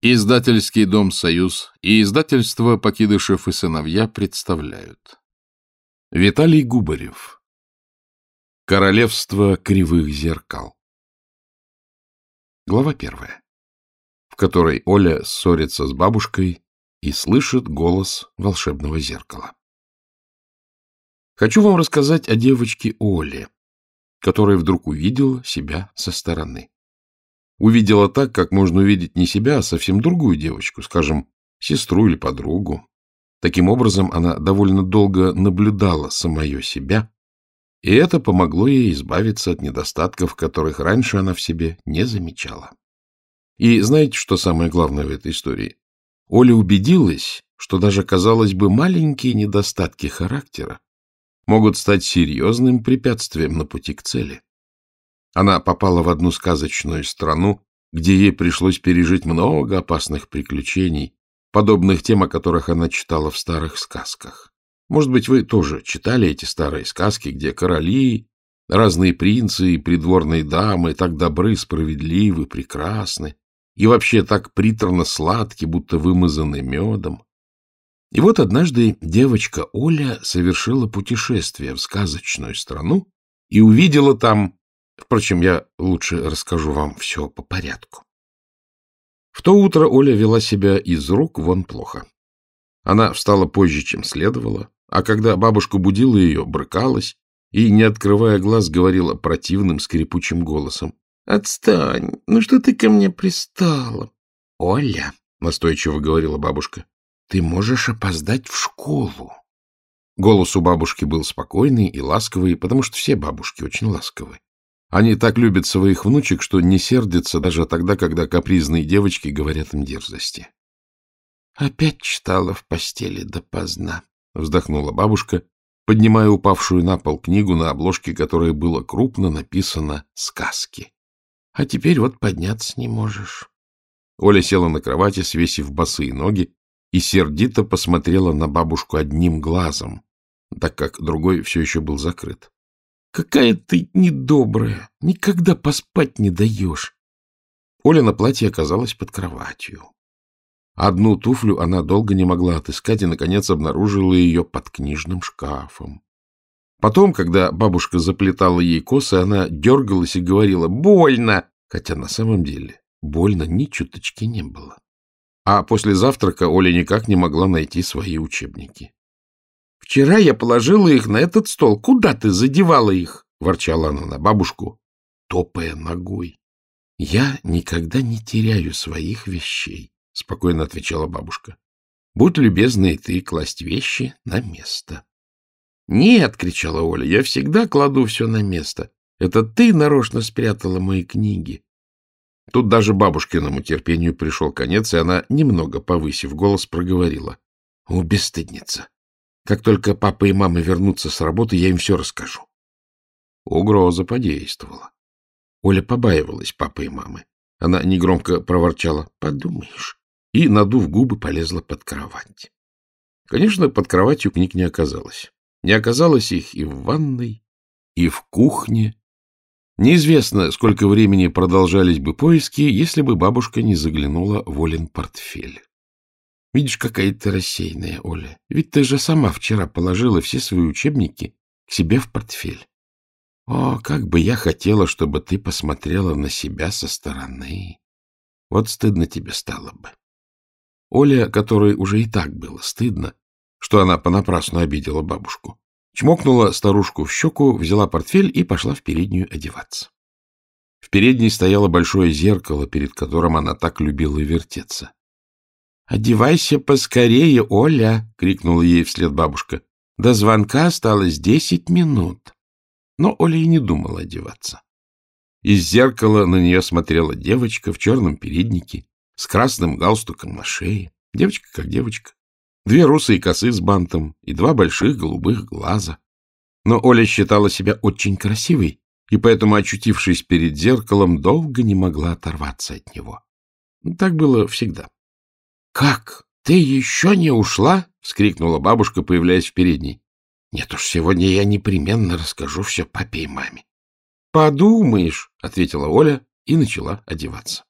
Издательский дом «Союз» и издательство «Покидышев и сыновья» представляют. Виталий Губарев. Королевство кривых зеркал. Глава первая, в которой Оля ссорится с бабушкой и слышит голос волшебного зеркала. Хочу вам рассказать о девочке Оле, которая вдруг увидела себя со стороны. Увидела так, как можно увидеть не себя, а совсем другую девочку, скажем, сестру или подругу. Таким образом, она довольно долго наблюдала самое себя, и это помогло ей избавиться от недостатков, которых раньше она в себе не замечала. И знаете, что самое главное в этой истории? Оля убедилась, что даже, казалось бы, маленькие недостатки характера могут стать серьезным препятствием на пути к цели. Она попала в одну сказочную страну, где ей пришлось пережить много опасных приключений, подобных тем, о которых она читала в старых сказках. Может быть, вы тоже читали эти старые сказки, где короли, разные принцы и придворные дамы так добры, справедливы, прекрасны и вообще так приторно сладки, будто вымазаны медом. И вот однажды девочка Оля совершила путешествие в сказочную страну и увидела там Впрочем, я лучше расскажу вам все по порядку. В то утро Оля вела себя из рук вон плохо. Она встала позже, чем следовало, а когда бабушка будила ее, брыкалась и, не открывая глаз, говорила противным скрипучим голосом. — Отстань! Ну что ты ко мне пристала? — Оля, — настойчиво говорила бабушка, — ты можешь опоздать в школу. Голос у бабушки был спокойный и ласковый, потому что все бабушки очень ласковые. Они так любят своих внучек, что не сердятся даже тогда, когда капризные девочки говорят им дерзости. — Опять читала в постели допоздна, — вздохнула бабушка, поднимая упавшую на пол книгу, на обложке которой было крупно написано «Сказки». — А теперь вот подняться не можешь. Оля села на кровати, свесив босые ноги, и сердито посмотрела на бабушку одним глазом, так как другой все еще был закрыт. Какая ты недобрая, никогда поспать не даешь. Оля на платье оказалась под кроватью. Одну туфлю она долго не могла отыскать и, наконец, обнаружила ее под книжным шкафом. Потом, когда бабушка заплетала ей косы, она дергалась и говорила «больно», хотя на самом деле больно ни чуточки не было. А после завтрака Оля никак не могла найти свои учебники. Вчера я положила их на этот стол. Куда ты задевала их? — ворчала она на бабушку, топая ногой. — Я никогда не теряю своих вещей, — спокойно отвечала бабушка. — Будь любезна и ты класть вещи на место. — Нет, — кричала Оля, — я всегда кладу все на место. Это ты нарочно спрятала мои книги. Тут даже бабушкиному терпению пришел конец, и она, немного повысив голос, проговорила. — О, бесстыдница! Как только папа и мама вернутся с работы, я им все расскажу. Угроза подействовала. Оля побаивалась папы и мамы. Она негромко проворчала «подумаешь» и, надув губы, полезла под кровать. Конечно, под кроватью книг не оказалось. Не оказалось их и в ванной, и в кухне. Неизвестно, сколько времени продолжались бы поиски, если бы бабушка не заглянула в Олин портфель. Видишь, какая ты рассеянная, Оля. Ведь ты же сама вчера положила все свои учебники к себе в портфель. О, как бы я хотела, чтобы ты посмотрела на себя со стороны. Вот стыдно тебе стало бы. Оля, которой уже и так было стыдно, что она понапрасну обидела бабушку, чмокнула старушку в щеку, взяла портфель и пошла в переднюю одеваться. В передней стояло большое зеркало, перед которым она так любила вертеться. «Одевайся поскорее, Оля!» — крикнула ей вслед бабушка. «До звонка осталось десять минут». Но Оля и не думала одеваться. Из зеркала на нее смотрела девочка в черном переднике с красным галстуком на шее. Девочка как девочка. Две русые косы с бантом и два больших голубых глаза. Но Оля считала себя очень красивой, и поэтому, очутившись перед зеркалом, долго не могла оторваться от него. Так было всегда. Как? Ты еще не ушла? — вскрикнула бабушка, появляясь в передней. — Нет уж, сегодня я непременно расскажу все папе и маме. — Подумаешь, — ответила Оля и начала одеваться.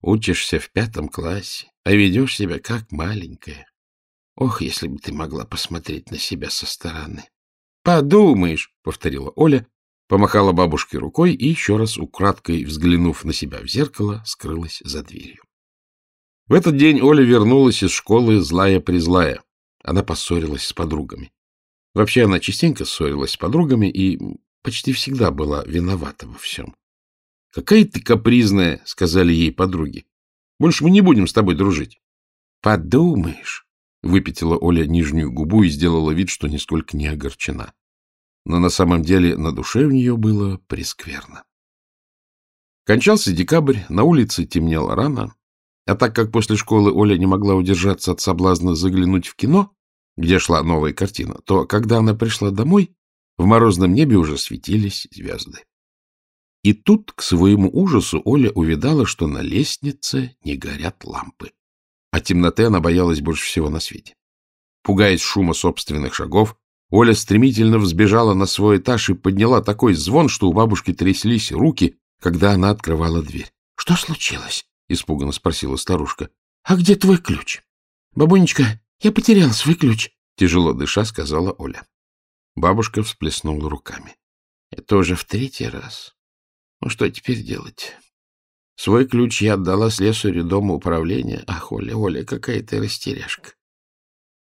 Учишься в пятом классе, а ведешь себя как маленькая. Ох, если бы ты могла посмотреть на себя со стороны. — Подумаешь, — повторила Оля, помахала бабушке рукой и, еще раз украдкой взглянув на себя в зеркало, скрылась за дверью. В этот день Оля вернулась из школы злая-призлая. Она поссорилась с подругами. Вообще она частенько ссорилась с подругами и почти всегда была виновата во всем. — Какая ты капризная, — сказали ей подруги. — Больше мы не будем с тобой дружить. — Подумаешь, — выпятила Оля нижнюю губу и сделала вид, что нисколько не огорчена. Но на самом деле на душе у нее было прескверно. Кончался декабрь, на улице темнело рано, а так как после школы Оля не могла удержаться от соблазна заглянуть в кино, где шла новая картина, то, когда она пришла домой, в морозном небе уже светились звезды. И тут, к своему ужасу, Оля увидала, что на лестнице не горят лампы. А темноты она боялась больше всего на свете. Пугаясь шума собственных шагов, Оля стремительно взбежала на свой этаж и подняла такой звон, что у бабушки тряслись руки, когда она открывала дверь. — Что случилось? — испуганно спросила старушка. — А где твой ключ? — Бабунечка, я потерял свой ключ, — тяжело дыша сказала Оля. Бабушка всплеснула руками. — Это уже в третий раз. Ну, что теперь делать? Свой ключ я отдала слесарю дома управления. Ах, Оля, Оля, какая ты растеряшка.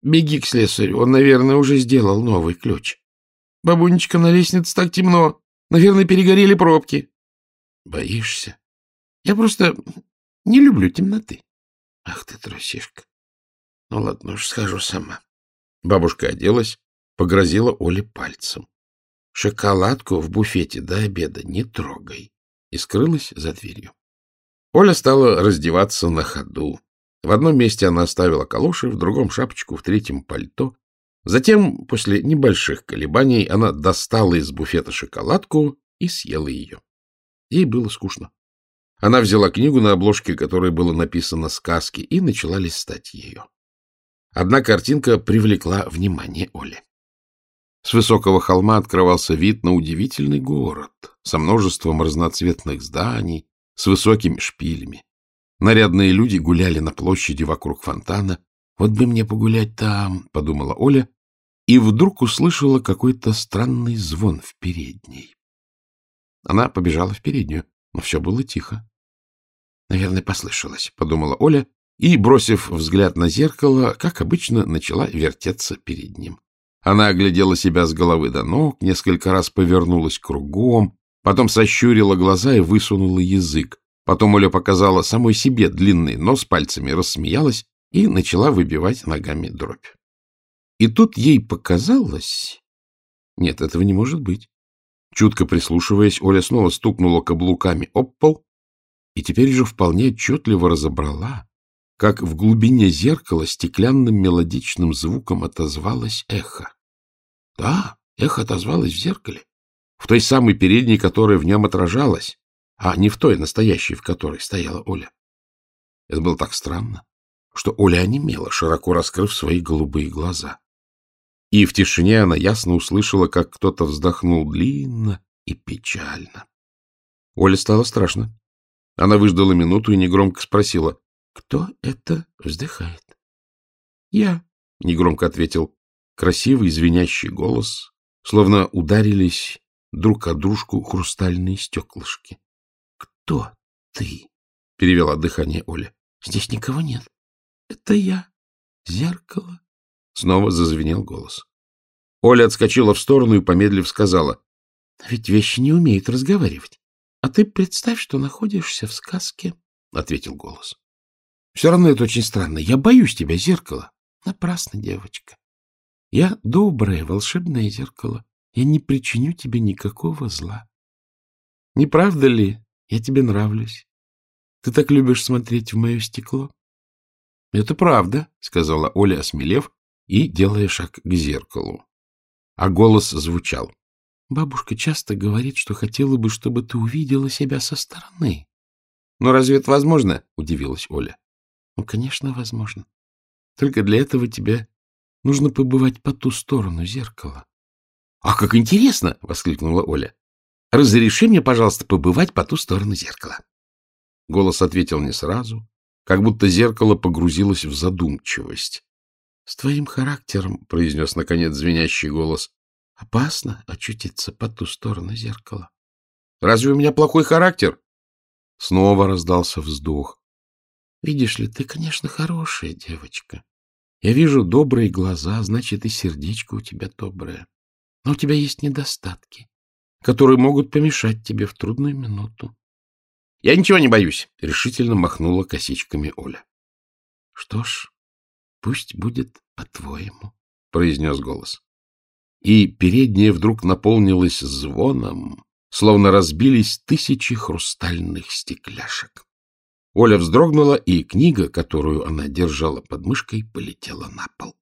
Беги к слесарю, он, наверное, уже сделал новый ключ. Бабунечка, на лестнице так темно. Наверное, перегорели пробки. Боишься? Я просто не люблю темноты. Ах ты, трусишка. Ну ладно уж, схожу сама. Бабушка оделась, погрозила Оле пальцем. Шоколадку в буфете до обеда не трогай. И скрылась за дверью. Оля стала раздеваться на ходу. В одном месте она оставила калоши, в другом — шапочку, в третьем — пальто. Затем, после небольших колебаний, она достала из буфета шоколадку и съела ее. Ей было скучно. Она взяла книгу, на обложке которой было написано «Сказки», и начала листать ее. Одна картинка привлекла внимание Оли. С высокого холма открывался вид на удивительный город со множеством разноцветных зданий, с высокими шпилями. Нарядные люди гуляли на площади вокруг фонтана. «Вот бы мне погулять там», — подумала Оля, и вдруг услышала какой-то странный звон в передней. Она побежала в переднюю, но все было тихо. «Наверное, послышалось», — подумала Оля, и, бросив взгляд на зеркало, как обычно, начала вертеться перед ним. Она оглядела себя с головы до ног, несколько раз повернулась кругом, потом сощурила глаза и высунула язык. Потом Оля показала самой себе длинный нос пальцами, рассмеялась и начала выбивать ногами дробь. И тут ей показалось... Нет, этого не может быть. Чутко прислушиваясь, Оля снова стукнула каблуками об пол и теперь же вполне отчетливо разобрала, как в глубине зеркала стеклянным мелодичным звуком отозвалось эхо. Да, эхо отозвалось в зеркале, в той самой передней, которая в нем отражалась, а не в той настоящей, в которой стояла Оля. Это было так странно, что Оля онемела, широко раскрыв свои голубые глаза. И в тишине она ясно услышала, как кто-то вздохнул длинно и печально. Оле стало страшно. Она выждала минуту и негромко спросила, кто это вздыхает? — Я, — негромко ответил красивый звенящий голос, словно ударились друг о дружку хрустальные стеклышки. — Кто ты? — перевела дыхание Оля. — Здесь никого нет. — Это я. Зеркало. Снова зазвенел голос. Оля отскочила в сторону и, помедлив, сказала. — Ведь вещи не умеют разговаривать. А ты представь, что находишься в сказке, — ответил голос. — Все равно это очень странно. Я боюсь тебя, зеркало. Напрасно, девочка. Я доброе, волшебное зеркало. Я не причиню тебе никакого зла. Не правда ли, я тебе нравлюсь? Ты так любишь смотреть в мое стекло? — Это правда, — сказала Оля, осмелев и делая шаг к зеркалу. А голос звучал. Бабушка часто говорит, что хотела бы, чтобы ты увидела себя со стороны. — Но разве это возможно? — удивилась Оля. — Ну, конечно, возможно. Только для этого тебе нужно побывать по ту сторону зеркала. — А как интересно! — воскликнула Оля. — Разреши мне, пожалуйста, побывать по ту сторону зеркала. Голос ответил не сразу, как будто зеркало погрузилось в задумчивость. — С твоим характером, — произнес, наконец, звенящий голос, — опасно очутиться по ту сторону зеркала. — Разве у меня плохой характер? Снова раздался вздох. — Видишь ли, ты, конечно, хорошая девочка. Я вижу добрые глаза, значит, и сердечко у тебя доброе. Но у тебя есть недостатки, которые могут помешать тебе в трудную минуту. — Я ничего не боюсь, — решительно махнула косичками Оля. — Что ж, пусть будет по-твоему, — произнес голос. И передняя вдруг наполнилась звоном, словно разбились тысячи хрустальных стекляшек. Оля вздрогнула, и книга, которую она держала под мышкой, полетела на пол.